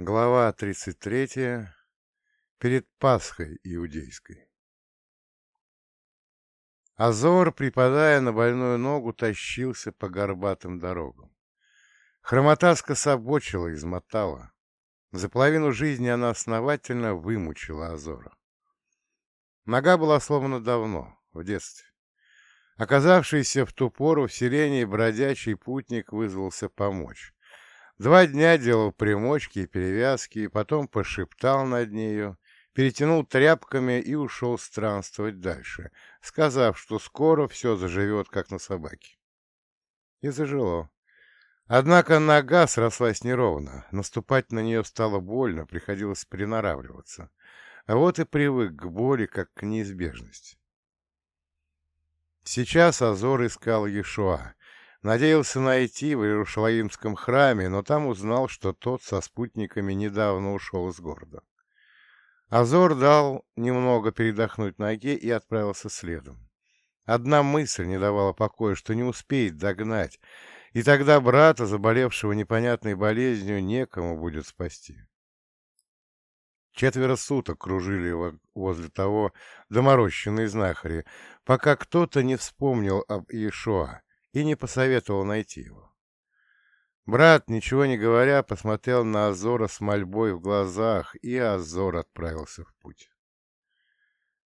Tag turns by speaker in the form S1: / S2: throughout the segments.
S1: Глава 33. Перед Пасхой иудейской. Азор, припадая на больную ногу, тащился по горбатым дорогам. Хромота скособочила, измотала. За половину жизни она основательно вымучила Азора. Нога была сломана давно, в детстве. Оказавшийся в ту пору в селении бродячий путник вызвался помочь. Два дня делал примочки и перевязки, потом пошептал над нею, перетянул тряпками и ушел странствовать дальше, сказав, что скоро все заживет, как на собаке. И зажило. Однако нога срослась неровно, наступать на нее стало больно, приходилось приноравливаться. А вот и привык к боли, как к неизбежности. Сейчас Азор искал Иешуа, Надеялся найти в Иерушалаимском храме, но там узнал, что тот со спутниками недавно ушел из города. Азор дал немного передохнуть ноге и отправился следом. Одна мысль не давала покоя, что не успеет догнать, и тогда брата, заболевшего непонятной болезнью, некому будет спасти. Четверо суток кружили возле того доморощенные знахари, пока кто-то не вспомнил об Иешуа, и не посоветовал найти его. Брат, ничего не говоря, посмотрел на Азора с мольбой в глазах, и Азор отправился в путь.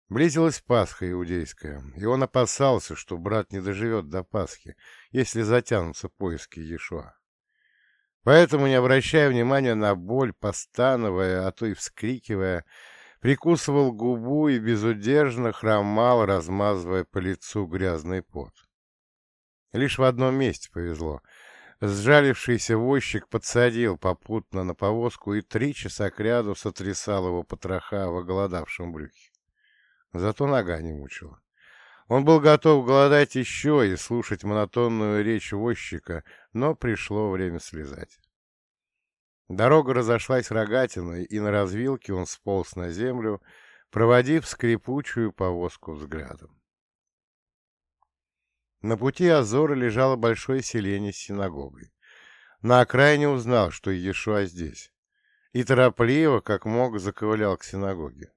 S1: Близилась Пасха иудейская, и он опасался, что брат не доживет до Пасхи, если затянутся поиски Иешуа. Поэтому, не обращая внимания на боль, постановая, а то и вскрикивая, прикусывал губу и безудержно хромал, размазывая по лицу грязный пот. Лишь в одном месте повезло. Сжалившийся возчик подсадил попутно на повозку и три часа кряду сотрясал его потроха в оголодавшем брюхе. Зато нога не мучила. Он был готов голодать еще и слушать монотонную речь возчика, но пришло время слезать. Дорога разошлась рогатиной, и на развилке он сполз на землю, проводив скрипучую повозку взглядом. На пути Азора лежало большое селение с синагогой. На окраине узнал, что Иешуа здесь, и торопливо, как мог, заковылял к синагоге.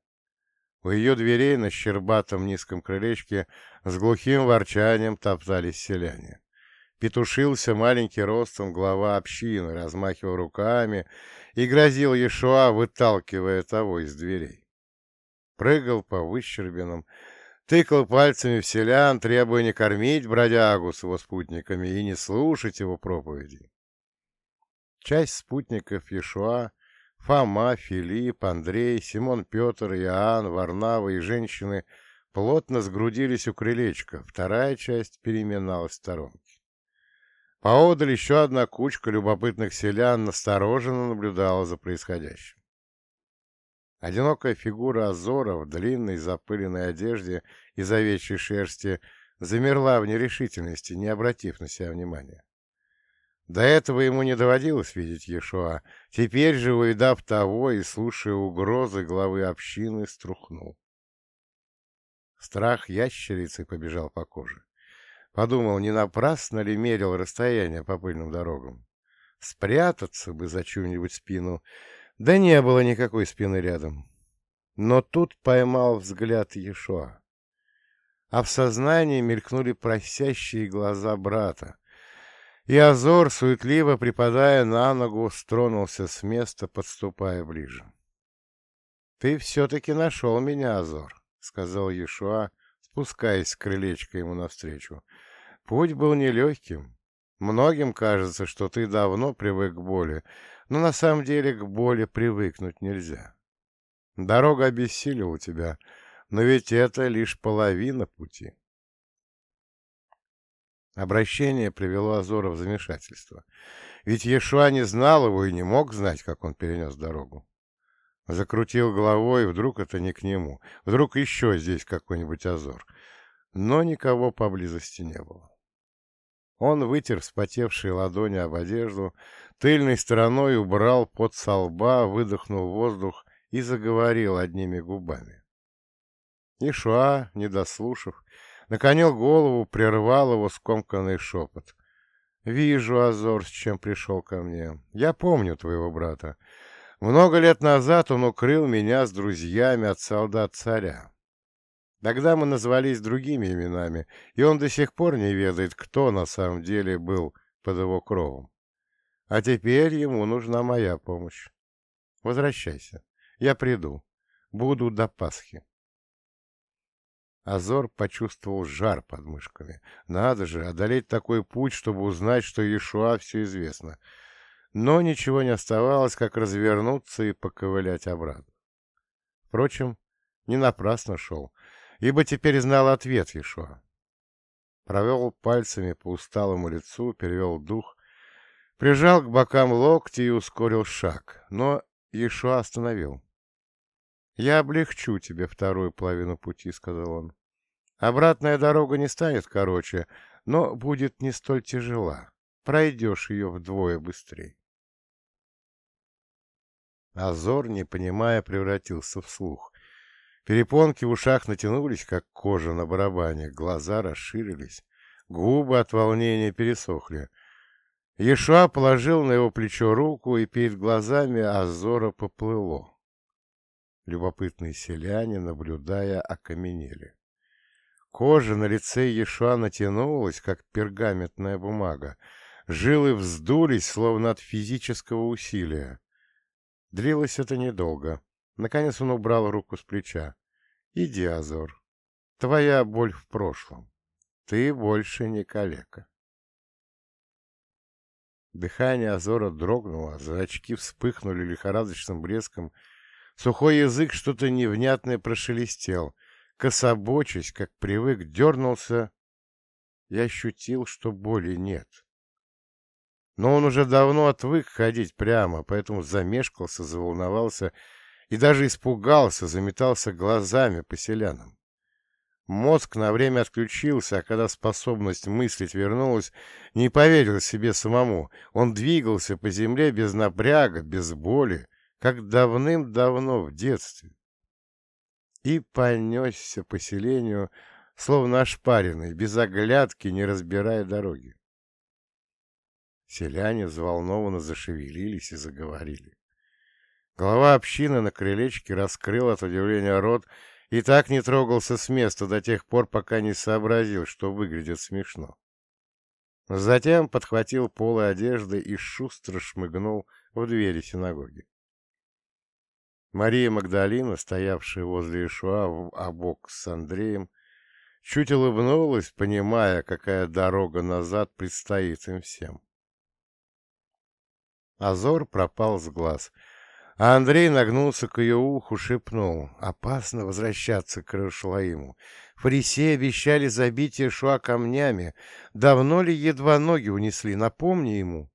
S1: У ее дверей на щербатом низком крылечке с глухим ворчанием топтались селяне. Петушился маленький ростом глава общины, размахивал руками и грозил Иешуа, выталкивая того из дверей. Прыгал по выщербинам, тыкал пальцами в селян, требуя не кормить бродягу с его спутниками и не слушать его проповеди. Часть спутников Иешуа, Фома, Филипп, Андрей, Симон Петр, Иоанн, Варнава и женщины плотно сгрудились у крылечка, вторая часть переминалась в сторонке. Поодаль еще одна кучка любопытных селян настороженно наблюдала за происходящим. Одинокая фигура Азора в длинной запыленной одежде из овечьей шерсти замерла в нерешительности, не обратив на себя внимания. До этого ему не доводилось видеть Ешуа, теперь же, увидав того и слушая угрозы главы общины, струхнул. Страх ящерицы побежал по коже. Подумал, не напрасно ли мерил расстояние по пыльным дорогам. Спрятаться бы за чью-нибудь спину — да не было никакой спины рядом. Но тут поймал взгляд Ешуа. А в сознании мелькнули просящие глаза брата. И Азор, суетливо припадая на ногу, стронулся с места, подступая ближе. — Ты все-таки нашел меня, Азор, — сказал Ешуа, спускаясь с крылечка ему навстречу. Путь был нелегким. Многим кажется, что ты давно привык к боли, но на самом деле к боли привыкнуть нельзя. Дорога обессилила тебя, но ведь это лишь половина пути. Обращение привело Азора в замешательство. Ведь Ешуа не знал его и не мог знать, как он перенес дорогу. Закрутил головой, вдруг это не к нему, вдруг еще здесь какой-нибудь Азор. Но никого поблизости не было. Он вытер вспотевшие ладони об одежду, тыльной стороной убрал под со лба, выдохнул воздух и заговорил одними губами. Ишуа, не дослушав, наклонил голову, прервал его скомканный шепот. «Вижу, Азор, с чем пришел ко мне. Я помню твоего брата. Много лет назад он укрыл меня с друзьями от солдат царя. Тогда мы назвались другими именами, и он до сих пор не ведает, кто на самом деле был под его кровом. А теперь ему нужна моя помощь. Возвращайся. Я приду. Буду до Пасхи. Азор почувствовал жар под мышками. Надо же, одолеть такой путь, чтобы узнать, что Иешуа все известно. Но ничего не оставалось, как развернуться и поковылять обратно. Впрочем, не напрасно шел, ибо теперь знал ответ Иешуа. Провел пальцами по усталому лицу, перевел дух, прижал к бокам локти и ускорил шаг, но Иешуа остановил. «Я облегчу тебе вторую половину пути», — сказал он. «Обратная дорога не станет короче, но будет не столь тяжела. Пройдешь ее вдвое быстрее». Азор, не понимая, превратился в слух. Перепонки в ушах натянулись, как кожа на барабане, глаза расширились, губы от волнения пересохли. Ешуа положил на его плечо руку, и перед глазами Азора поплыло. Любопытные селяне, наблюдая, окаменели. Кожа на лице Ешуа натянулась, как пергаментная бумага. Жилы вздулись, словно от физического усилия. Длилось это недолго. Наконец он убрал руку с плеча. «Иди, Азор. Твоя боль в прошлом. Ты больше не калека». Дыхание Азора дрогнуло, зрачки вспыхнули лихорадочным блеском, Сухой язык что-то невнятное прошелестел. Кособочись, как привык, дернулся и ощутил, что боли нет. Но он уже давно отвык ходить прямо, поэтому замешкался, заволновался и даже испугался, заметался глазами по селянам. Мозг на время отключился, а когда способность мыслить вернулась, не поверил себе самому. Он двигался по земле без напряга, без боли, как давным-давно в детстве, и понесся по селению, словно ошпаренный, без оглядки, не разбирая дороги. Селяне взволнованно зашевелились и заговорили. Глава общины на крылечке раскрыл от удивления рот и так не трогался с места до тех пор, пока не сообразил, что выглядит смешно. Затем подхватил полы одежды и шустро шмыгнул в двери синагоги. Мария Магдалина, стоявшая возле Ишуа в обок с Андреем, чуть улыбнулась, понимая, какая дорога назад предстоит им всем. Азор пропал с глаз, а Андрей нагнулся к ее уху, шепнул. «Опасно возвращаться к Иерушалаиму. Фарисеи обещали забить Иешуа камнями. Давно ли едва ноги унесли? Напомни ему».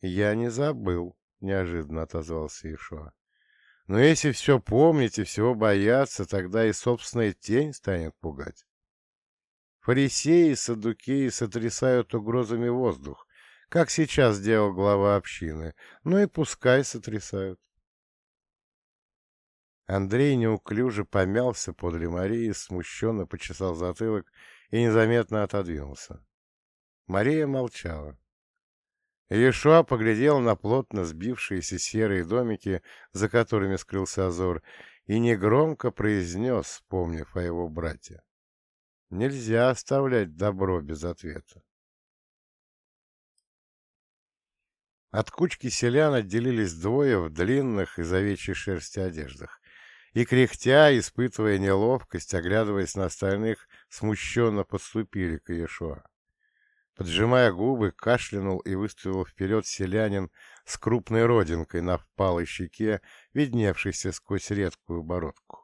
S1: «Я не забыл», — неожиданно отозвался Иешуа. Но если все помнить и всего бояться, тогда и собственная тень станет пугать. Фарисеи и садукеи сотрясают угрозами воздух, как сейчас сделал глава общины, ну и пускай сотрясают. Андрей неуклюже помялся подле Марии, смущенно почесал затылок и незаметно отодвинулся. Мария молчала. Иешуа поглядел на плотно сбившиеся серые домики, за которыми скрылся Азор, и негромко произнес, вспомнив о его брате. Нельзя оставлять добро без ответа. От кучки селян отделились двое в длинных из овечьей шерсти одеждах, и, кряхтя, испытывая неловкость, оглядываясь на остальных, смущенно подступили к Иешуа. Поджимая губы, кашлянул и выставил вперед селянин с крупной родинкой на впалой щеке, видневшейся сквозь редкую бородку.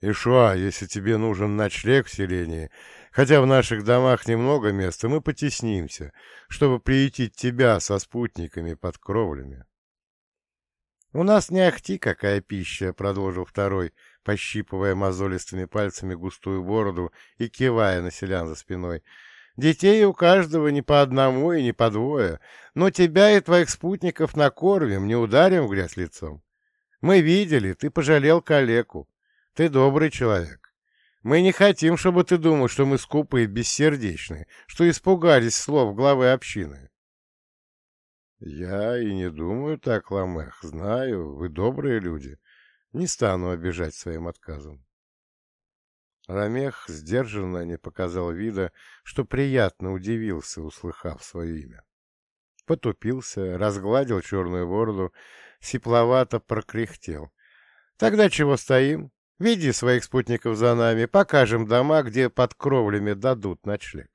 S1: «Ишуа, если тебе нужен ночлег в селении, хотя в наших домах немного места, мы потеснимся, чтобы приютить тебя со спутниками под кровлями». «У нас не ахти какая пища», — продолжил второй, пощипывая мозолистыми пальцами густую бороду и кивая на селян за спиной — Детей у каждого не по одному и не по двое, но тебя и твоих спутников накормим, не ударим в грязь лицом. Мы видели, ты пожалел калеку. Ты добрый человек. Мы не хотим, чтобы ты думал, что мы скупые и бессердечные, что испугались слов главы общины. Я и не думаю так, Ламех. Знаю, вы добрые люди. Не стану обижать своим отказом. Рамех сдержанно не показал вида, что приятно удивился, услыхав свое имя. Потупился, разгладил черную бороду, сипловато прокряхтел. «Тогда чего стоим? Веди своих спутников за нами, покажем дома, где под кровлями дадут ночлег».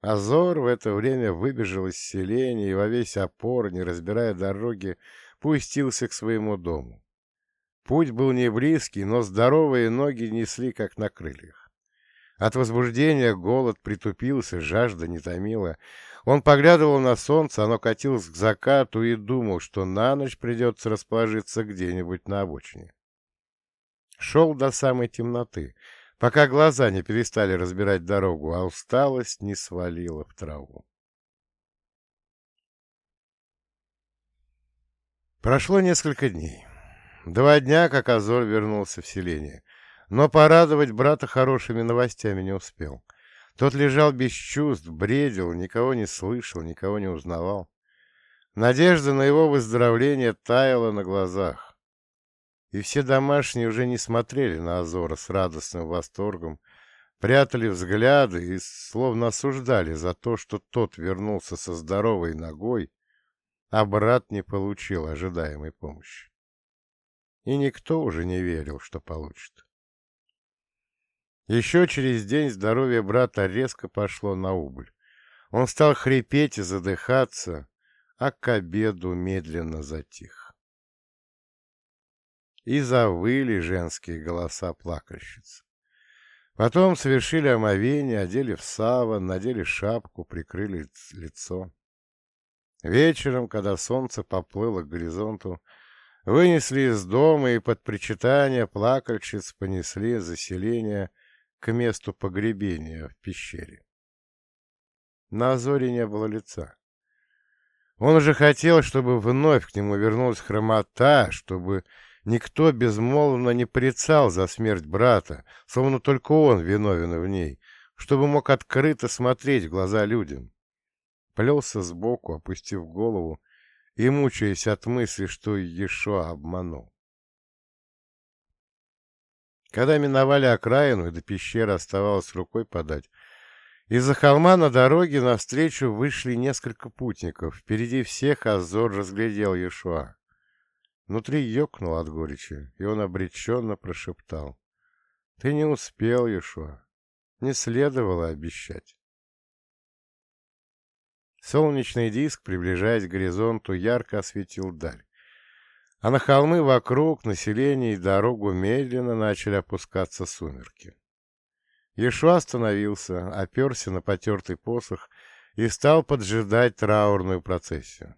S1: Азор в это время выбежал из селения и во весь опор, не разбирая дороги, пустился к своему дому. Путь был не близкий, но здоровые ноги несли, как на крыльях. От возбуждения голод притупился, жажда не томила. Он поглядывал на солнце, оно катилось к закату и думал, что на ночь придется расположиться где-нибудь на обочине. Шел до самой темноты, пока глаза не перестали разбирать дорогу, а усталость не свалила в траву. Прошло несколько дней. Два дня, как Азор вернулся в селение, но порадовать брата хорошими новостями не успел. Тот лежал без чувств, бредил, никого не слышал, никого не узнавал. Надежда на его выздоровление таяла на глазах и все домашние уже не смотрели на Азора с радостным восторгом, прятали взгляды и словно осуждали за то, что тот вернулся со здоровой ногой, а брат не получил ожидаемой помощи. И никто уже не верил, что получит. Еще через день здоровье брата резко пошло на убыль. Он стал хрипеть и задыхаться, а к обеду медленно затих и завыли женские голоса плакальщиц. Потом совершили омовение, одели в саван, надели шапку, прикрыли лицо. Вечером, когда солнце поплыло к горизонту, вынесли из дома и под причитание плакальщиц понесли заселение к месту погребения в пещере. На Азоре не было лица. Он уже хотел, чтобы вновь к нему вернулась хромота, чтобы Никто безмолвно не порицал за смерть брата, словно только он виновен в ней, чтобы мог открыто смотреть в глаза людям. Плелся сбоку, опустив голову и мучаясь от мысли, что Ешуа обманул. Когда миновали окраину и до пещеры оставалось рукой подать, из-за холма на дороге навстречу вышли несколько путников. Впереди всех Азор разглядел Ешуа. Внутри ёкнул от горечи, и он обреченно прошептал. — Ты не успел, Ешуа. Не следовало обещать. Солнечный диск, приближаясь к горизонту, ярко осветил даль. А на холмы вокруг, население и дорогу медленно начали опускаться сумерки. Ешуа остановился, оперся на потертый посох и стал поджидать траурную процессию.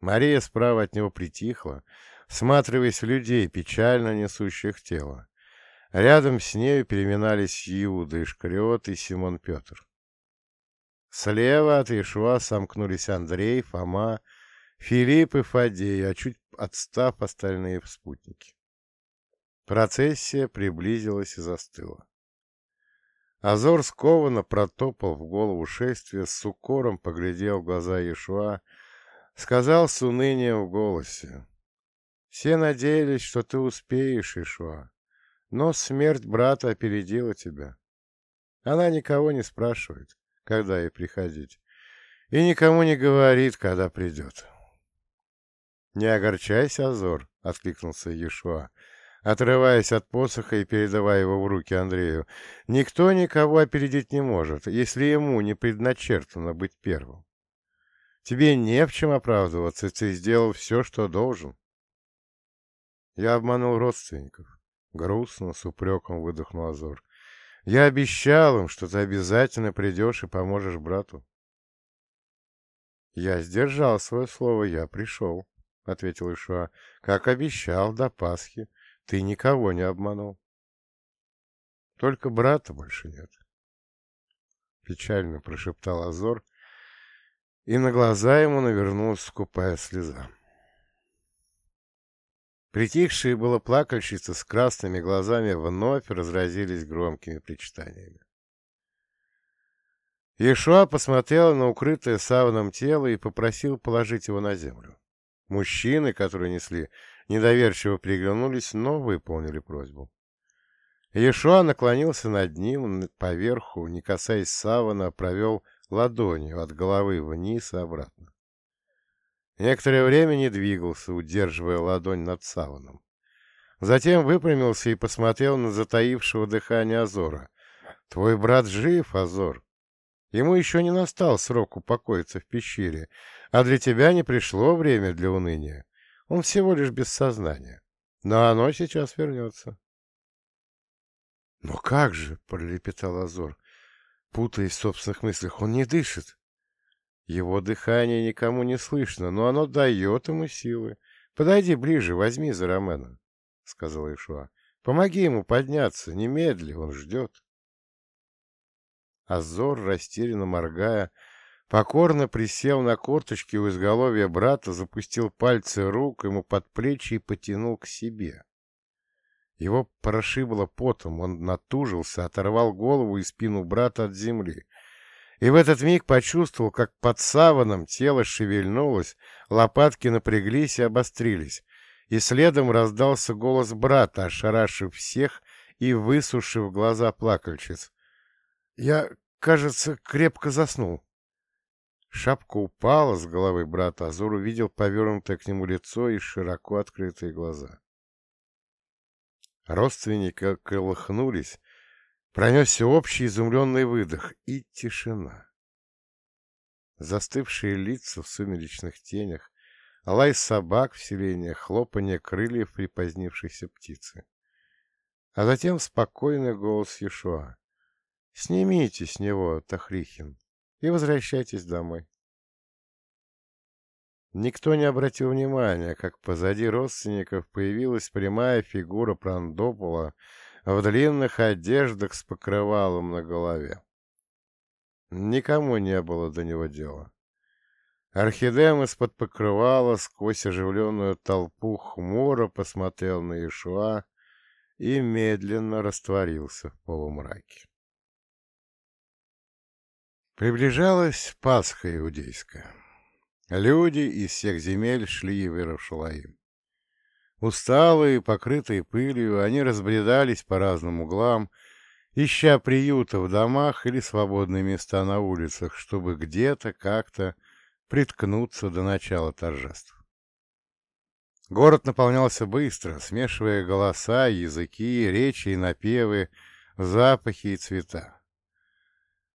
S1: Мария справа от него притихла, всматриваясь в людей, печально несущих тело. Рядом с нею переминались Иуда, Искариот и Симон Петр. Слева от Иешуа сомкнулись Андрей, Фома, Филипп и Фадей, а чуть отстав остальные спутники. Процессия приблизилась и застыла. Азор скованно протопал в голову шествия, с укором поглядел в глаза Иешуа, сказал с унынием в голосе. «Все надеялись, что ты успеешь, Ишуа, но смерть брата опередила тебя. Она никого не спрашивает, когда ей приходить, и никому не говорит, когда придет». «Не огорчайся, Азор», — откликнулся Ешуа, отрываясь от посоха и передавая его в руки Андрею. «Никто никого опередить не может, если ему не предначертано быть первым. Тебе не в чем оправдываться, ты сделал все, что должен. Я обманул родственников. Грустно, с упреком выдохнул Азор. Я обещал им, что ты обязательно придешь и поможешь брату. Я сдержал свое слово, я пришел, — ответил Ишуа. Как обещал до Пасхи. Ты никого не обманул. Только брата больше нет. Печально прошептал Азор, и на глаза ему навернулась скупая слеза. Притихшие было плакальщицы с красными глазами вновь разразились громкими причитаниями. Иешуа посмотрел на укрытое саваном тело и попросил положить его на землю. Мужчины, которые несли, недоверчиво приглянулись, но выполнили просьбу. Иешуа наклонился над ним, поверху, не касаясь савана, провел ладонью от головы вниз и обратно. Некоторое время не двигался, удерживая ладонь над саваном. Затем выпрямился и посмотрел на затаившего дыхание Азора. «Твой брат жив, Азор!» Ему еще не настал срок упокоиться в пещере, а для тебя не пришло время для уныния. Он всего лишь без сознания. Но оно сейчас вернется. — Но как же, — пролепетал Азор, путаясь в собственных мыслях, — он не дышит. Его дыхание никому не слышно, но оно дает ему силы. Подойди ближе, возьми за Ромена, — сказал Ишуа. — Помоги ему подняться, немедли, он ждет. Азор, растерянно моргая, покорно присел на корточки у изголовья брата, запустил пальцы рук ему под плечи и потянул к себе. Его прошибло потом, он натужился, оторвал голову и спину брата от земли. И в этот миг почувствовал, как под саваном тело шевельнулось, лопатки напряглись и обострились, и следом раздался голос брата, ошарашив всех и высушив глаза плакальщиц. Я, кажется, крепко заснул. Шапка упала с головы брата, Азур увидел повернутое к нему лицо и широко открытые глаза. Родственники колыхнулись, пронесся общий изумленный выдох и тишина. Застывшие лица в сумеречных тенях, лай собак в селениях, хлопанье крыльев припозднившейся птицы. А затем спокойный голос Ешуа. Снимите с него, Тахрихин, и возвращайтесь домой. Никто не обратил внимания, как позади родственников появилась прямая фигура Прандопола в длинных одеждах с покрывалом на голове. Никому не было до него дела. Орхидем из-под покрывала сквозь оживленную толпу хмуро посмотрел на Ишуа и медленно растворился в полумраке. Приближалась Пасха иудейская. Люди из всех земель шли в Иерушалаим. Усталые, покрытые пылью, они разбредались по разным углам, ища приюта в домах или свободные места на улицах, чтобы где-то как-то приткнуться до начала торжеств. Город наполнялся быстро, смешивая голоса, языки, речи и напевы, запахи и цвета.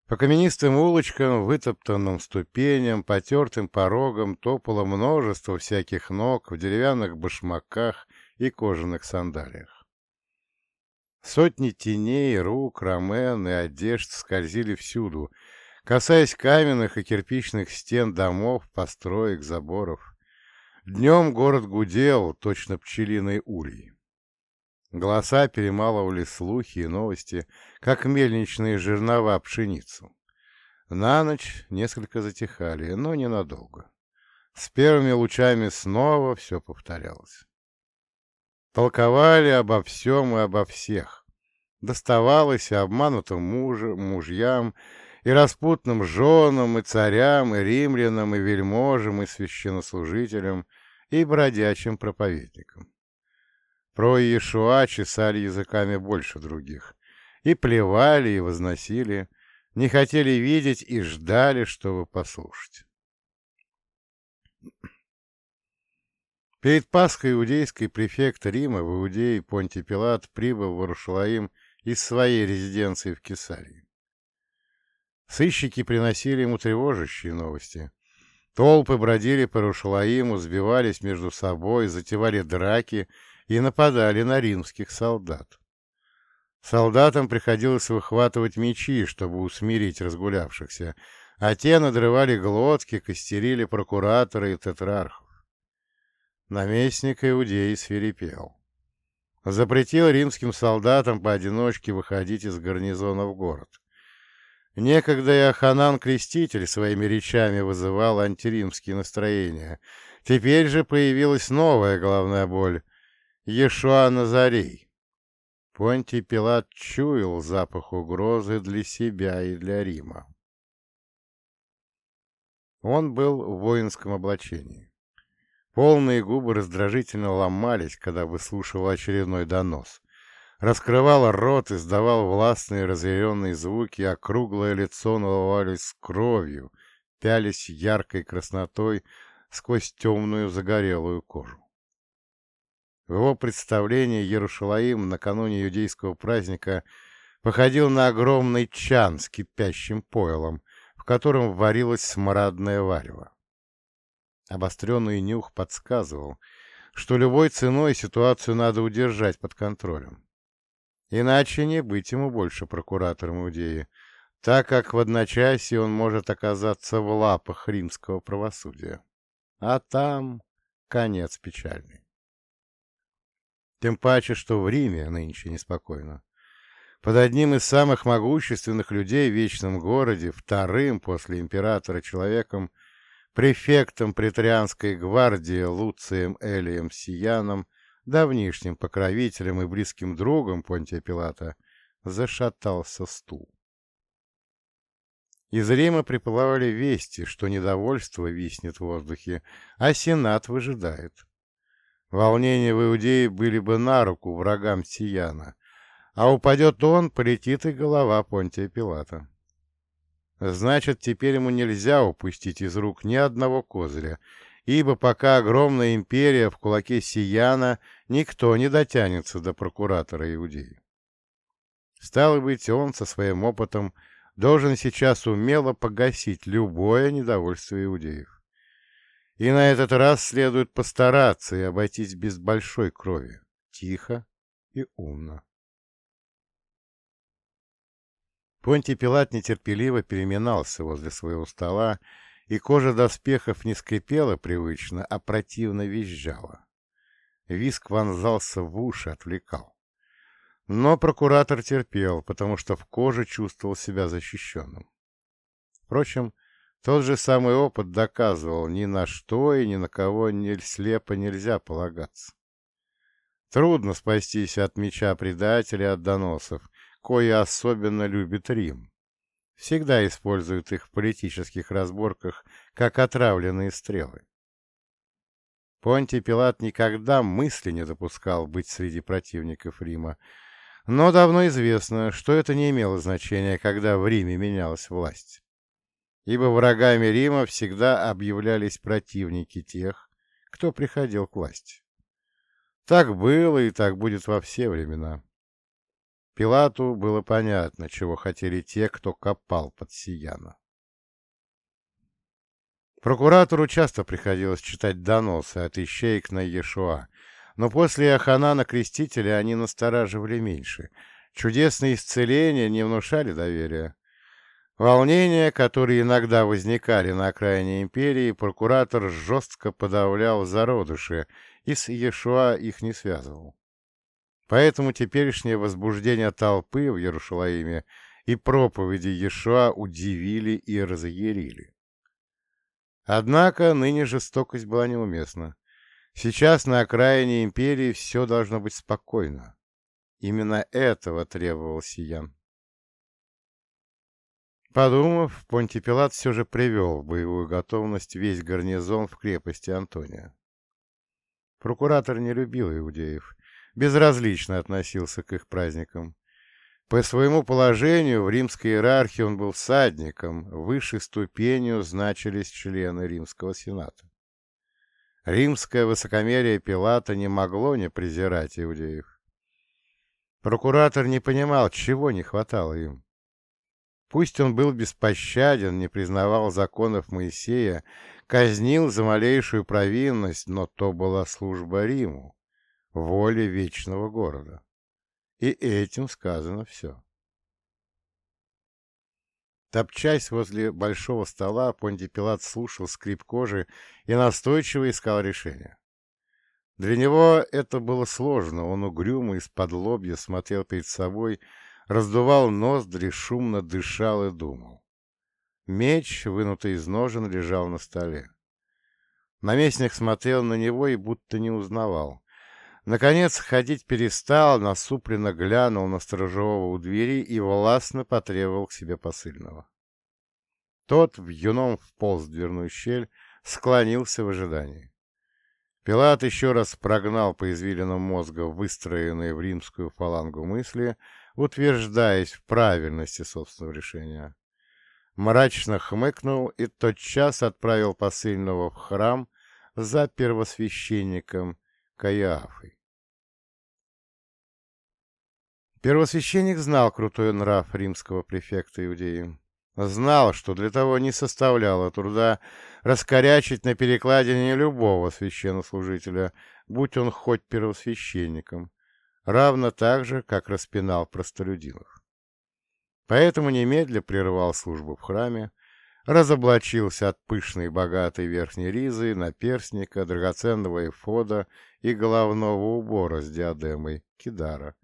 S1: По каменистым улочкам, вытоптанным ступеням, потертым порогам топало множество всяких ног в деревянных башмаках и кожаных сандалиях. Сотни теней, рук, рамен и одежд скользили всюду, касаясь каменных и кирпичных стен домов, построек, заборов. Днем город гудел, точно пчелиной улей. Голоса перемалывали слухи и новости, как мельничные жернова пшеницу. На ночь несколько затихали, но ненадолго. С первыми лучами снова все повторялось. Толковали обо всем и обо всех. Доставалось и обманутым мужа, мужьям, и распутным женам, и царям, и римлянам, и вельможам, и священнослужителям, и бродячим проповедникам. Про Иешуа чесали языками больше других. И плевали, и возносили, не хотели видеть и ждали, чтобы послушать. Перед Пасхой иудейский префект Рима в Иудее Понтий Пилат прибыл в Иерушалаим из своей резиденции в Кесарии. Сыщики приносили ему тревожащие новости. Толпы бродили по Иерушалаиму, сбивались между собой, затевали драки и нападали на римских солдат. Солдатам приходилось выхватывать мечи, чтобы усмирить разгулявшихся, а те надрывали глотки, костерили прокуратора и тетрархов. Наместник Иудеи свирепел. Запретил римским солдатам поодиночке выходить из гарнизона в город. Некогда Иоханан Креститель своими речами вызывал антиримские настроения. Теперь же появилась новая головная боль — Ешуа Назарей. Понтий Пилат чуял запах угрозы для себя и для Рима. Он был в воинском облачении. Полные губы раздражительно ломались, когда выслушивал очередной донос. Раскрывал рот, издавал властные разъяренные звуки, а круглое лицо наливалось кровью, пялись яркой краснотой сквозь темную загорелую кожу. В его представлении Ярушалаим накануне иудейского праздника походил на огромный чан с кипящим пойлом, в котором варилось смрадное варево. Обостренный нюх подсказывал, что любой ценой ситуацию надо удержать под контролем. Иначе не быть ему больше прокуратором Иудеи, так как в одночасье он может оказаться в лапах римского правосудия. А там конец печальный. Тем паче, что в Риме нынче неспокойно. Под одним из самых могущественных людей в Вечном Городе, вторым после императора человеком, префектом претарианской гвардии Луцием Элием Сияном, давнишним покровителем и близким другом Понтия Пилата, зашатался стул. Из Рима приплывали вести, что недовольство виснет в воздухе, а Сенат выжидает. Волнения в Иудее были бы на руку врагам Сияна, а упадет он, полетит и голова Понтия Пилата. Значит, теперь ему нельзя упустить из рук ни одного козыря, ибо пока огромная империя в кулаке Сияна, никто не дотянется до прокуратора Иудеи. Стало быть, он со своим опытом должен сейчас умело погасить любое недовольство иудеев. И на этот раз следует постараться и обойтись без большой крови, тихо и умно. Понтий Пилат нетерпеливо переминался возле своего стола, и кожа доспехов не скрипела привычно, а противно визжала. Виск вонзался в уши, отвлекал. Но прокуратор терпел, потому что в коже чувствовал себя защищенным. Впрочем, тот же самый опыт доказывал, ни на что и ни на кого не, слепо нельзя полагаться. Трудно спастись от меча предателя от доносов, кои особенно любит Рим. Всегда используют их в политических разборках, как отравленные стрелы. Понтий Пилат никогда мысли не допускал быть среди противников Рима, но давно известно, что это не имело значения, когда в Риме менялась власть ибо врагами Рима всегда объявлялись противники тех, кто приходил к власти. Так было и так будет во все времена. Пилату было понятно, чего хотели те, кто копал под Сияна. Прокуратору часто приходилось читать доносы от ищеек на Иешуа, но после Аханана Крестителя они настораживали меньше. Чудесные исцеления не внушали доверия. Волнения, которые иногда возникали на окраине империи, прокуратор жестко подавлял зародыши и с Иешуа их не связывал. Поэтому теперешнее возбуждение толпы в Иерушалаиме и проповеди Иешуа удивили и разъярили. Однако ныне жестокость была неуместна. Сейчас на окраине империи все должно быть спокойно. Именно этого требовал Сиян. Подумав, Понтий Пилат все же привел в боевую готовность весь гарнизон в крепости Антония. Прокуратор не любил иудеев, безразлично относился к их праздникам. По своему положению в римской иерархии он был всадником, высшей ступенью значились члены римского сената. Римское высокомерие Пилата не могло не презирать иудеев. Прокуратор не понимал, чего не хватало им. Пусть он был беспощаден, не признавал законов Моисея, казнил за малейшую провинность, но то была служба Риму, воле вечного города. И этим сказано все. Топчась возле большого стола, Понтий Пилат слушал скрип кожи и настойчиво искал решение. Для него это было сложно, он угрюмо из-под лобья смотрел перед собой, раздувал ноздри, шумно дышал и думал. Меч, вынутый из ножен, лежал на столе. Наместник смотрел на него и будто не узнавал. Наконец ходить перестал, насупленно глянул на сторожевого у двери и властно потребовал к себе посыльного. Тот в юном вполз в дверную щель, склонился в ожидании. Пилат еще раз прогнал по извилинам мозга выстроенные в римскую фалангу мысли, утверждаясь в правильности собственного решения. Мрачно хмыкнул и тотчас отправил посыльного в храм за первосвященником Каиафой. Первосвященник знал крутой нрав римского префекта Иудеи. Знал, что для того не составляло труда раскорячить на перекладине любого священнослужителя, будь он хоть первосвященником, равно так же, как распинал простолюдинов. Поэтому немедля прервал службу в храме, разоблачился от пышной богатой верхней ризы, наперстника, драгоценного эфода и головного убора с диадемой Кидара,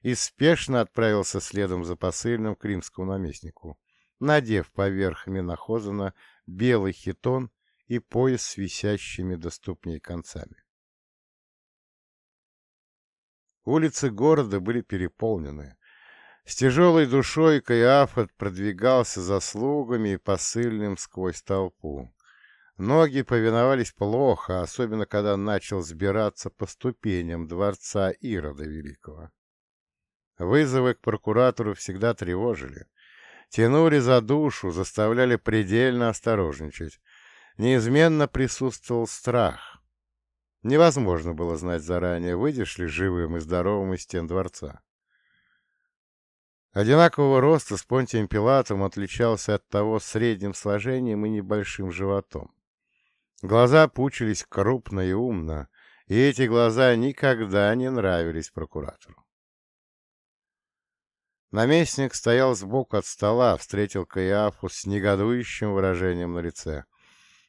S1: и спешно отправился следом за посыльным к римскому наместнику, надев поверх Минохозана белый хитон и пояс с висящими до ступней концами. Улицы города были переполнены. С тяжелой душой Каиафат продвигался за слугами и посыльным сквозь толпу. Ноги повиновались плохо, особенно когда начал сбираться по ступеням дворца Ирода Великого. Вызовы к прокуратору всегда тревожили. Тянули за душу, заставляли предельно осторожничать. Неизменно присутствовал страх. Невозможно было знать заранее, выйдешь ли живым и здоровым из стен дворца. Одинакового роста с Понтием Пилатом отличался от того средним сложением и небольшим животом. Глаза пучились крупно и умно, и эти глаза никогда не нравились прокуратору. Наместник стоял сбоку от стола, встретил Каиафу с негодующим выражением на лице.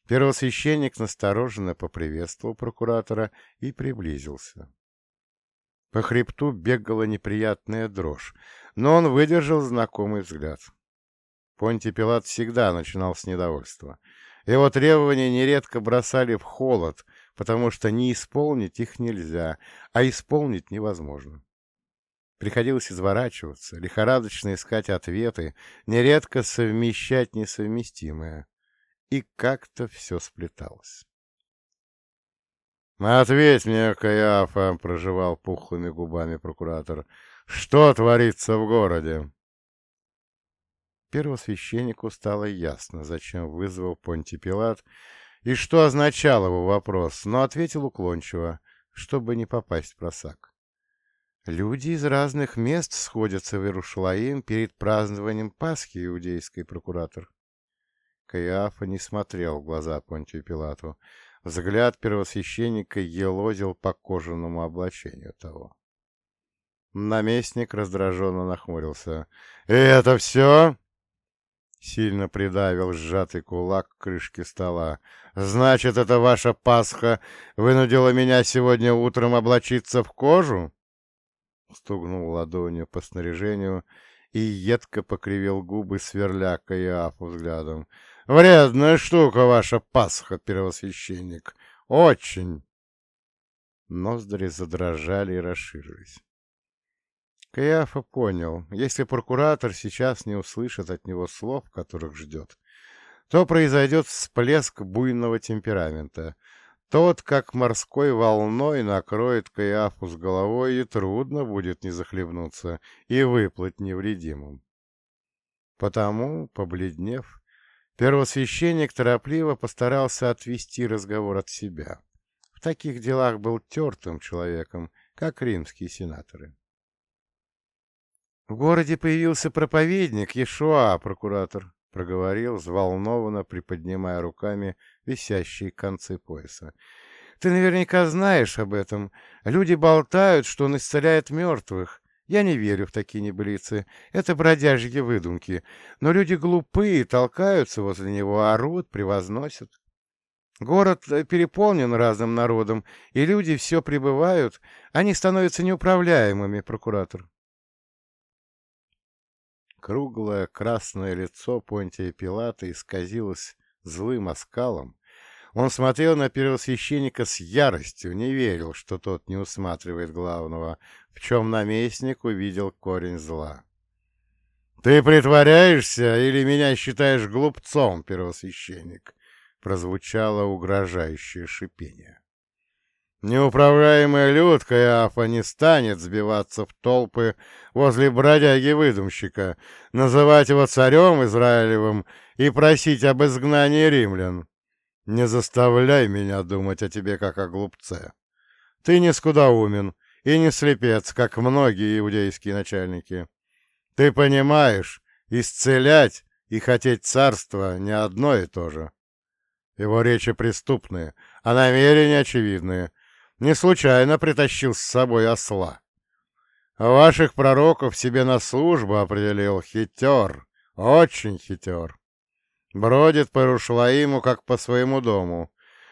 S1: Первосвященник настороженно поприветствовал прокуратора и приблизился. По хребту бегала неприятная дрожь, но он выдержал знакомый взгляд. Понтий Пилат всегда начинал с недовольства. Его требования нередко бросали в холод, потому что не исполнить их нельзя, а исполнить невозможно. Приходилось изворачиваться, лихорадочно искать ответы, нередко совмещать несовместимое. И как-то все сплеталось. «Ответь мне, Каяфа!» — проживал пухлыми губами прокуратор. «Что творится в городе?» Первосвященнику стало ясно, зачем вызвал Понтий Пилат и что означал его вопрос, но ответил уклончиво, чтобы не попасть в просак. Люди из разных мест сходятся в Иерушалаим перед празднованием Пасхи, иудейский прокуратор. Каиафа не смотрел в глаза Понтию Пилату. Взгляд первосвященника елозил по кожаному облачению того. Наместник раздраженно нахмурился. «И это все?» Сильно придавил сжатый кулак к крышке стола. «Значит, это ваша Пасха вынудила меня сегодня утром облачиться в кожу?» стугнул ладонью по снаряжению и едко покривил губы, сверля Каиафу взглядом. «Вредная штука ваша Пасха, первосвященник! Очень!» Ноздри задрожали и расширились. Каиафа понял, если прокуратор сейчас не услышит от него слов, которых ждет, то произойдет всплеск буйного темперамента, тот, как морской волной, накроет Каиафу с головой, и трудно будет не захлебнуться и выплыть невредимым. Потому, побледнев, первосвященник торопливо постарался отвести разговор от себя. В таких делах был тертым человеком, как римские сенаторы. В городе появился проповедник Ешуа, прокуратор, — проговорил, взволнованно приподнимая руками висящие концы пояса. «Ты наверняка знаешь об этом. Люди болтают, что он исцеляет мертвых. Я не верю в такие небылицы. Это бродяжьи выдумки. Но люди глупые, толкаются возле него, орут, превозносят. Город э, переполнен разным народом, и люди все прибывают. Они становятся неуправляемыми, прокуратор. Круглое красное лицо Понтия Пилата исказилось злым оскалом. Он смотрел на первосвященника с яростью, не верил, что тот не усматривает главного, в чем наместник увидел корень зла. «Ты притворяешься или меня считаешь глупцом, первосвященник?» прозвучало угрожающее шипение. Неуправляемая людка Иафа не станет сбиваться в толпы возле бродяги-выдумщика, называть его царем Израилевым и просить об изгнании римлян. Не заставляй меня думать о тебе как о глупце. Ты не скудоумен и не слепец, как многие иудейские начальники. Ты понимаешь, исцелять и хотеть царства не одно и то же. Его речи преступные, а намерения очевидные — не случайно притащил с собой осла. Ваших пророков себе на службу определил хитер, очень хитер. Бродит по Рушлаиму, как по своему дому.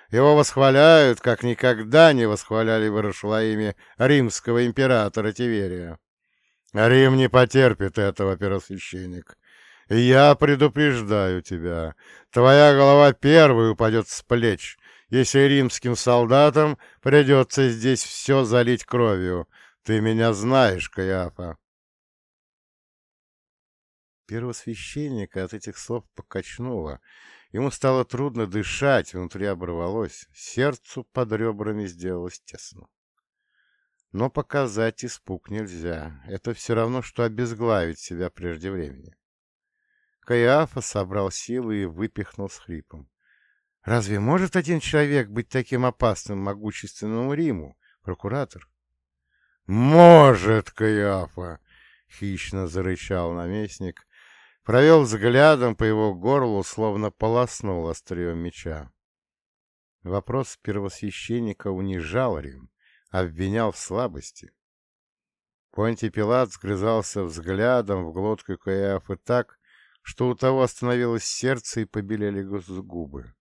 S1: Его восхваляют, как никогда не восхваляли в Иерушалаиме римского императора Тиверия. Рим не потерпит этого, первосвященник. Я предупреждаю тебя, твоя голова первой упадет с плеч, если римским солдатам придется здесь все залить кровью. Ты меня знаешь, Каяфа. Первосвященника от этих слов покачнуло. Ему стало трудно дышать, внутри оборвалось, сердцу под ребрами сделалось тесно. Но показать испуг нельзя. Это все равно, что обезглавить себя прежде времени. Каиафа собрал силы и выпихнул с хрипом. Разве может один человек быть таким опасным могущественному Риму, прокуратор? «Может, Каиафа!» — хищно зарычал наместник, провел взглядом по его горлу, словно полоснул острием меча. Вопрос первосвященника унижал Рим, обвинял в слабости. Понтий Пилат сгрызался взглядом в глотку Каиафы так, что у того остановилось сердце и побелели губы.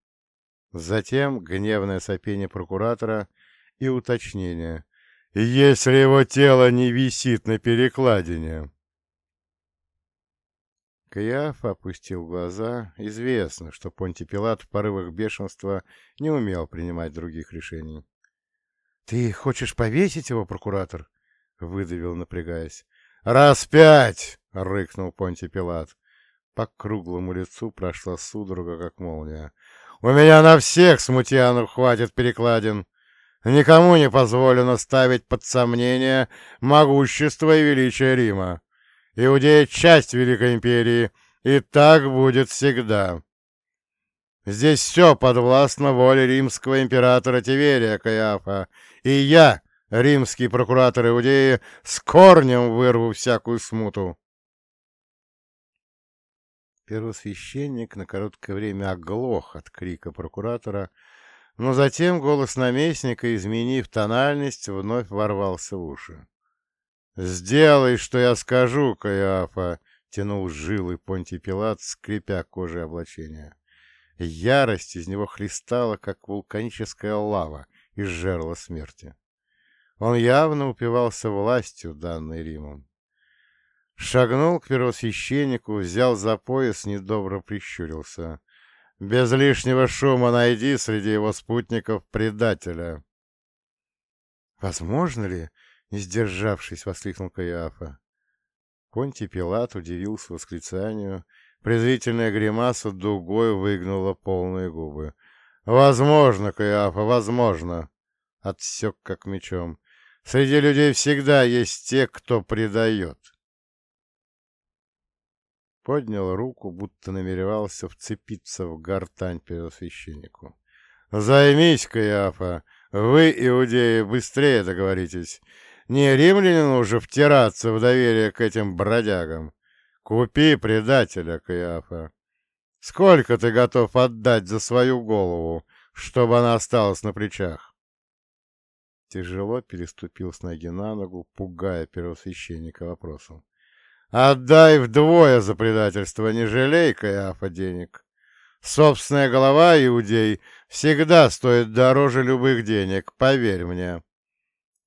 S1: Затем гневное сопение прокуратора и уточнение. «Если его тело не висит на перекладине!» Каиаф опустил глаза. Известно, что Понти Пилат в порывах бешенства не умел принимать других решений. «Ты хочешь повесить его, прокуратор?» — выдавил, напрягаясь. «Раз пять!» — рыкнул Понти Пилат. По круглому лицу прошла судорога, как молния. У меня на всех смутьянов хватит перекладин. Никому не позволено ставить под сомнение могущество и величие Рима. Иудея — часть Великой Империи, и так будет всегда. Здесь все подвластно воле римского императора Тиверия Каиафа, и я, римский прокуратор Иудеи, с корнем вырву всякую смуту. Первосвященник на короткое время оглох от крика прокуратора, но затем голос наместника, изменив тональность, вновь ворвался в уши. «Сделай, что я скажу, Каиафа!» — тянул жилы Понтий Пилат, скрипя кожей облачения. Ярость из него хлестала, как вулканическая лава из жерла смерти. Он явно упивался властью, данной Римом. Шагнул к первосвященнику, взял за пояс, недобро прищурился. «Без лишнего шума найди среди его спутников предателя». «Возможно ли?» — не сдержавшись, воскликнул Каиафа. Понтий Пилат удивился восклицанию. Презрительная гримаса дугой выгнула полные губы. «Возможно, Каиафа, возможно!» — отсек как мечом. «Среди людей всегда есть те, кто предает» поднял руку, будто намеревался вцепиться в гортань первосвященнику. «Займись, Каиафа! Вы, иудеи, быстрее договоритесь! Не римлянину уже втираться в доверие к этим бродягам! Купи предателя, Каиафа! Сколько ты готов отдать за свою голову, чтобы она осталась на плечах?» Тяжело переступил с ноги на ногу, пугая первосвященника вопросом. Отдай вдвое за предательство, не жалей, Каиафа, денег. Собственная голова, иудей, всегда стоит дороже любых денег, поверь мне.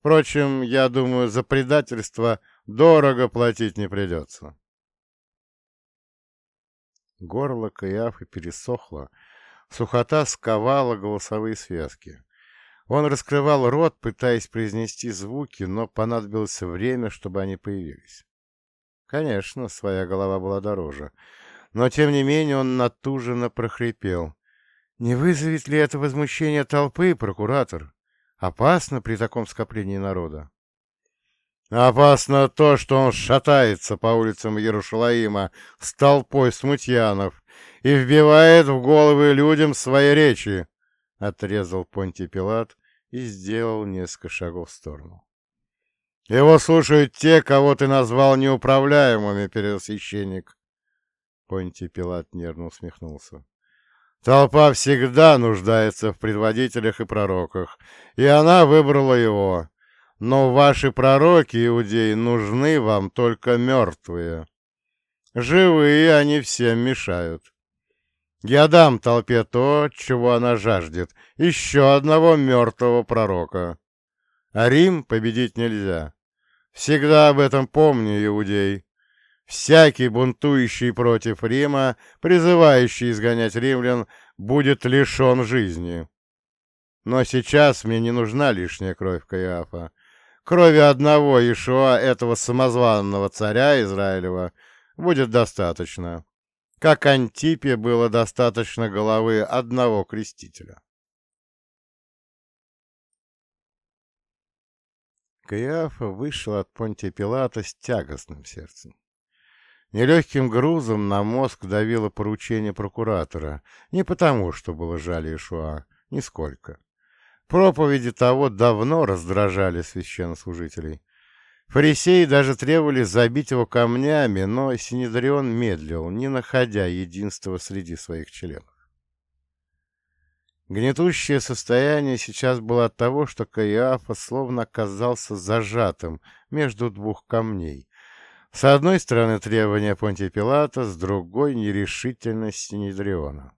S1: Впрочем, я думаю, за предательство дорого платить не придется. Горло Каиафа пересохло, сухота сковала голосовые связки. Он раскрывал рот, пытаясь произнести звуки, но понадобилось время, чтобы они появились. Конечно, своя голова была дороже. Но, тем не менее, он натуженно прохрипел. «Не вызовет ли это возмущение толпы, прокуратор? Опасно при таком скоплении народа?» «Опасно то, что он шатается по улицам Иерушалаима с толпой смутьянов и вбивает в головы людям свои речи», — отрезал Понтий Пилат и сделал несколько шагов в сторону. Его слушают те, кого ты назвал неуправляемыми, первосвященник. Понтий Пилат нервно усмехнулся. Толпа всегда нуждается в предводителях и пророках, и она выбрала его. Но ваши пророки, иудеи, нужны вам только мертвые. Живые они всем мешают. Я дам толпе то, чего она жаждет, еще одного мертвого пророка. А Рим победить нельзя. Всегда об этом помни, иудей. Всякий, бунтующий против Рима, призывающий изгонять римлян, будет лишен жизни. Но сейчас мне не нужна лишняя кровь Каиафа. Крови одного Ишуа, этого самозванного царя Израилева, будет достаточно. Как Антипе было достаточно головы одного крестителя. Каиафа вышел от Понтия Пилата с тягостным сердцем. Нелегким грузом на мозг давило поручение прокуратора, не потому, что было жаль Иешуа, нисколько. Проповеди того давно раздражали священнослужителей. Фарисеи даже требовали забить его камнями, но Синедрион медлил, не находя единства среди своих членов. Гнетущее состояние сейчас было от того, что Каиафа словно оказался зажатым между двух камней. С одной стороны требования Понтия Пилата, с другой — нерешительность Синедриона.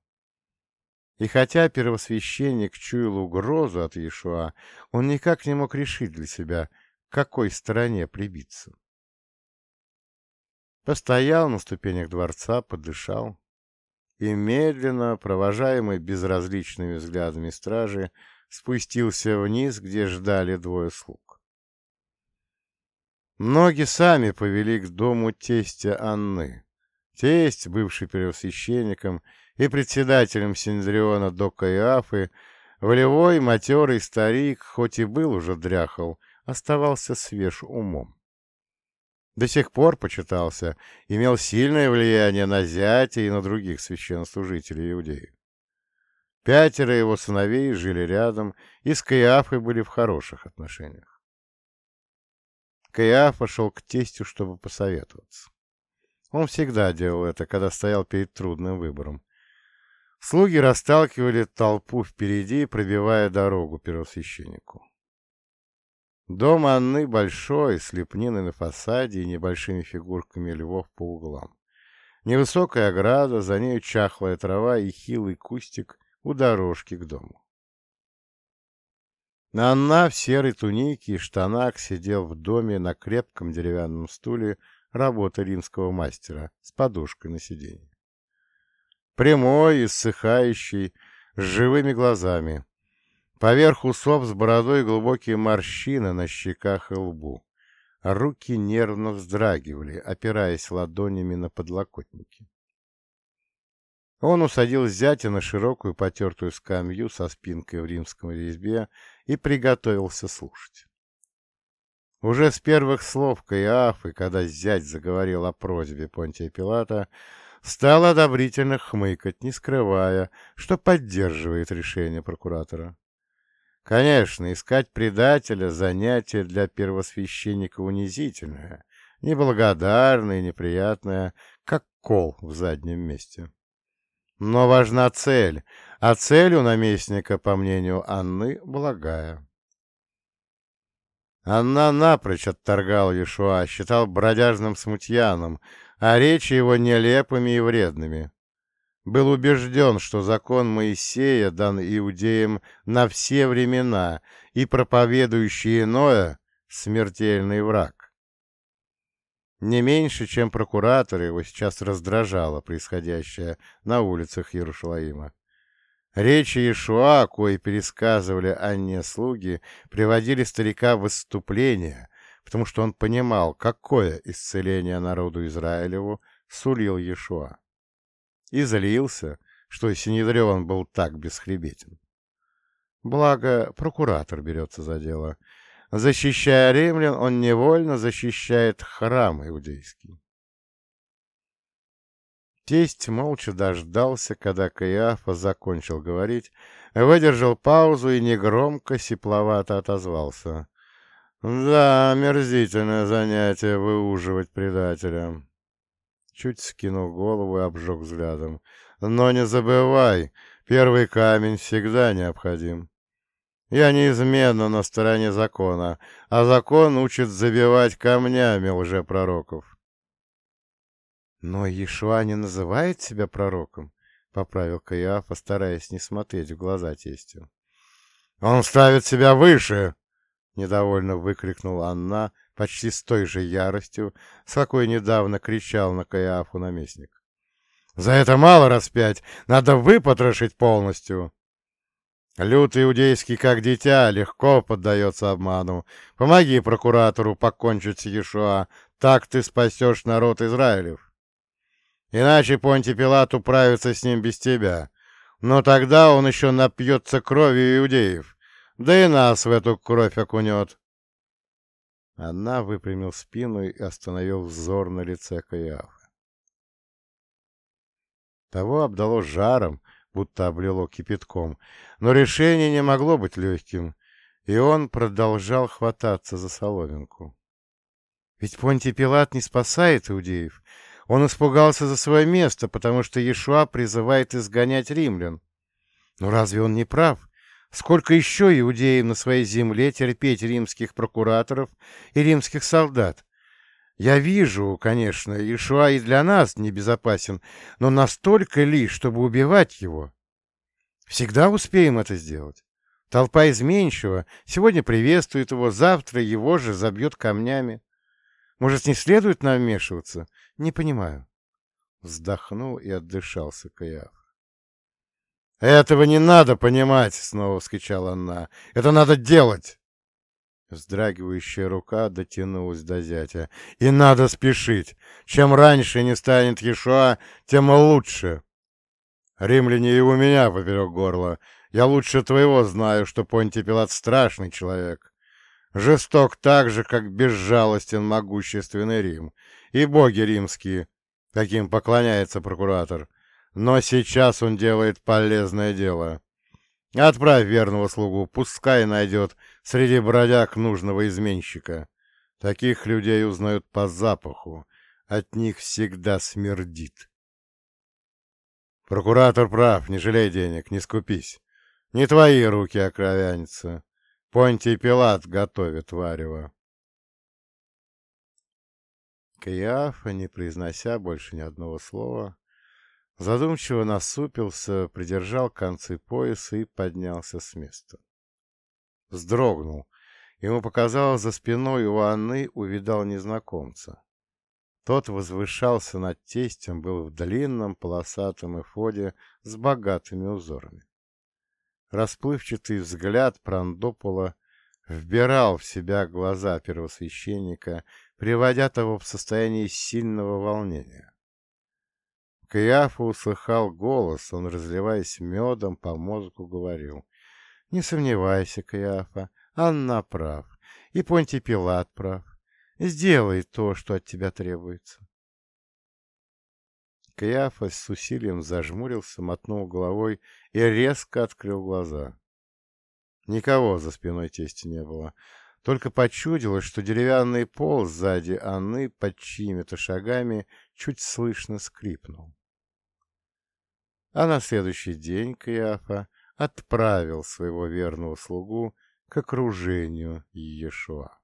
S1: И хотя первосвященник чуял угрозу от Иешуа, он никак не мог решить для себя, к какой стороне прибиться. Постоял на ступенях дворца, подышал и медленно, провожаемый безразличными взглядами стражи, спустился вниз, где ждали двое слуг. Ноги сами повели к дому тестя Анны. Тесть, бывший первосвященником и председателем Синдриона до Каиафы, волевой матерый старик, хоть и был уже дряхал, оставался свеж умом до сих пор почитался, имел сильное влияние на зятя и на других священнослужителей иудеев. Пятеро его сыновей жили рядом и с Каиафой были в хороших отношениях. Каиаф пошел к тестю, чтобы посоветоваться. Он всегда делал это, когда стоял перед трудным выбором. Слуги расталкивали толпу впереди, пробивая дорогу первосвященнику. Дом Анны большой, с лепниной на фасаде и небольшими фигурками львов по углам. Невысокая ограда, за нею чахлая трава и хилый кустик у дорожки к дому. Анна в серой тунике и штанах сидел в доме на крепком деревянном стуле работы римского мастера с подушкой на сиденье. Прямой, иссыхающий, с живыми глазами, Поверх усов с бородой глубокие морщины на щеках и лбу. Руки нервно вздрагивали, опираясь ладонями на подлокотники. Он усадил зятя на широкую потертую скамью со спинкой в римском резьбе и приготовился слушать. Уже с первых слов Каиафы, когда зять заговорил о просьбе Понтия Пилата, стал одобрительно хмыкать, не скрывая, что поддерживает решение прокуратора. Конечно, искать предателя — занятие для первосвященника унизительное, неблагодарное и неприятное, как кол в заднем месте. Но важна цель, а цель у наместника, по мнению Анны, благая. Анна напрочь отторгал Иешуа, считал бродяжным смутьяном, а речи его нелепыми и вредными был убежден, что закон Моисея дан иудеям на все времена, и проповедующий иное — смертельный враг. Не меньше, чем прокуратор, его сейчас раздражало происходящее на улицах Иерушалаима. Речи Ишуа, кои пересказывали Анне слуги, приводили старика в выступление, потому что он понимал, какое исцеление народу Израилеву сулил Иешуа. И злился, что Синедрион был так бесхребетен. Благо, прокуратор берется за дело. Защищая римлян, он невольно защищает храм иудейский. Тесть молча дождался, когда Каиафа закончил говорить, выдержал паузу и негромко, сипловато отозвался. «Да, мерзительное занятие выуживать предателя». Чуть скинул голову и обжег взглядом. «Но не забывай, первый камень всегда необходим. Я неизменно на стороне закона, а закон учит забивать камнями лжепророков. «Но Иешуа не называет себя пророком», — поправил Каиафа, стараясь не смотреть в глаза тестю. «Он ставит себя выше!» — недовольно выкрикнула Анна почти с той же яростью, с какой недавно кричал на Каиафу наместник. «За это мало распять! Надо выпотрошить полностью!» Лютый иудейский, как дитя, легко поддается обману. Помоги прокуратору покончить с Иешуа, так ты спасешь народ Израилев. Иначе Понти Пилат управится с ним без тебя. Но тогда он еще напьется кровью иудеев, да и нас в эту кровь окунет. Она выпрямил спину и остановил взор на лице Каиафа. Того обдало жаром, будто облило кипятком, но решение не могло быть легким, и он продолжал хвататься за соломинку. Ведь Понтий Пилат не спасает иудеев, он испугался за свое место, потому что Иешуа призывает изгонять римлян. Но разве он не прав? Сколько еще иудеев на своей земле терпеть римских прокураторов и римских солдат? Я вижу, конечно, Иешуа и для нас небезопасен, но настолько ли, чтобы убивать его? Всегда успеем это сделать. Толпа изменчива, сегодня приветствует его, завтра его же забьет камнями. Может, не следует нам вмешиваться? Не понимаю. Вздохнул и отдышался Каяф. «Этого не надо понимать!» — снова вскричала она. «Это надо делать!» Вздрагивающая рука дотянулась до зятя. «И надо спешить! Чем раньше не станет Ешуа, тем лучше!» «Римляне и у меня поперек горла. Я лучше твоего знаю, что Понтий Пилат страшный человек. Жесток так же, как безжалостен могущественный Рим и боги римские, каким поклоняется прокуратор. Но сейчас он делает полезное дело. Отправь верного слугу, пускай найдет среди бродяг нужного изменщика. Таких людей узнают по запаху, от них всегда смердит. Прокуратор прав, не жалей денег, не скупись. Не твои руки окровянятся. Понтий Пилат готовит варево. Каиафа, не произнося больше ни одного слова, задумчиво насупился, придержал концы пояса и поднялся с места. Вздрогнул. Ему показалось, за спиной у Анны увидал незнакомца. Тот возвышался над тестем, был в длинном полосатом эфоде с богатыми узорами. Расплывчатый взгляд Прандопола вбирал в себя глаза первосвященника, приводя того в состояние сильного волнения. Каиафа услыхал голос, он, разливаясь медом, по мозгу говорил. «Не сомневайся, Каиафа, Анна прав, и Понтий Пилат прав. Сделай то, что от тебя требуется». Каиафа с усилием зажмурился, мотнул головой и резко открыл глаза. Никого за спиной тести не было. Только почудилось, что деревянный пол сзади Анны под чьими-то шагами чуть слышно скрипнул. А на следующий день Каиафа отправил своего верного слугу к окружению Иешуа.